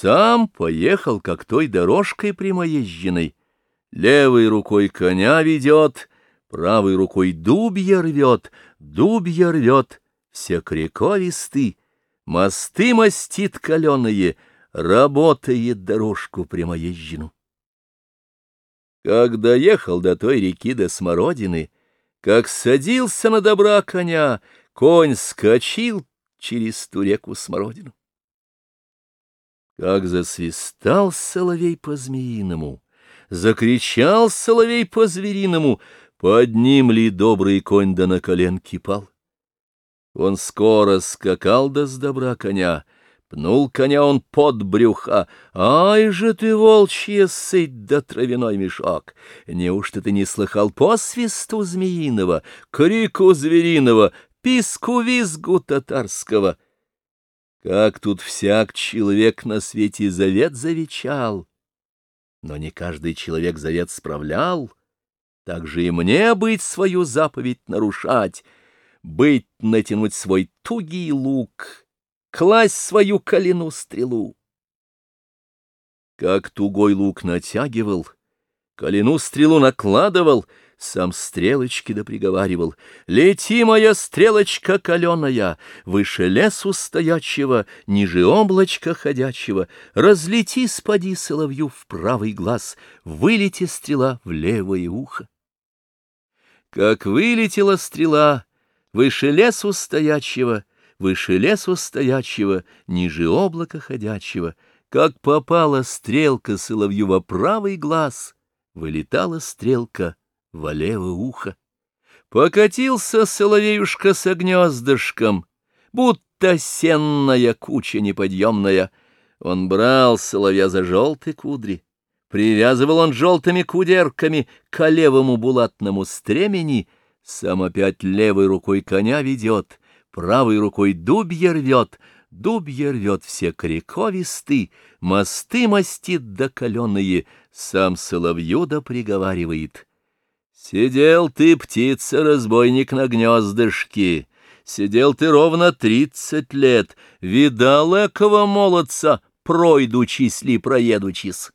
сам поехал, как той дорожкой прямоезженной. Левой рукой коня ведет, правой рукой дубья рвет, дубья рвет, все крековисты, мосты мастит каленые, работает дорожку прямоезжену. Как доехал до той реки до Смородины, как садился на добра коня, конь скочил через ту реку Смородину. Как засвистал соловей по-змеиному, закричал соловей по-звериному, под ним ли добрый конь да на коленки пал. Он скоро скакал до с добра коня, пнул коня он под брюха. Ай же ты, волчья сыть да травяной мешок! Неужто ты не слыхал по свисту змеиного, крику звериного, писку-визгу татарского — как тут всяк человек на свете завет завечал, но не каждый человек завет справлял, так же и мне быть свою заповедь нарушать, быть натянуть свой тугий лук, класть свою колену стрелу. Как тугой лук натягивал, колену стрелу накладывал — сам стрелочки да приговаривал, «Лети, моя стрелочка каленая, выше лесу стоячего, ниже облачка ходячего, разлети, спади соловью в правый глаз, вылети стрела в левое ухо». Как вылетела стрела выше лесу стоячего, выше лесу стоячего, ниже облака ходячего, как попала стрелка соловью во правый глаз, вылетала стрелка во левое ухо. Покатился соловеюшка с гнездышком, будто сенная куча неподъемная. Он брал соловья за желтые кудри, привязывал он желтыми кудерками к левому булатному стремени, сам опять левой рукой коня ведет, правой рукой дубья рвет, дубья рвет все корековисты, мосты мастит да каленые, сам соловью да приговаривает — Сидел ты, птица-разбойник, на гнездышке, Сидел ты ровно тридцать лет, Видал экого молодца, пройдучись ли проедучись.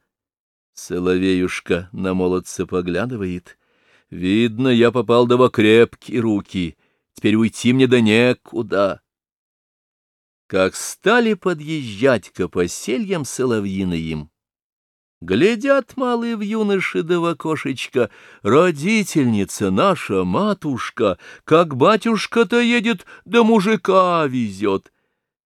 Соловеюшка на молодца поглядывает. Видно, я попал до во крепкие руки, Теперь уйти мне да некуда. Как стали подъезжать к посельям соловьиным, Глядят малые в юноши да в окошечко, Родительница наша, матушка, Как батюшка-то едет, да мужика везет.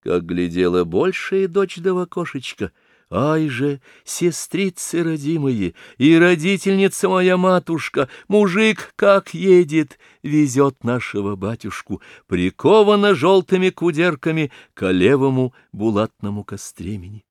Как глядела большая дочь да в окошечко, Ай же, сестрицы родимые, и родительница моя матушка, Мужик как едет, везет нашего батюшку, Прикована желтыми кудерками К левому булатному костремени.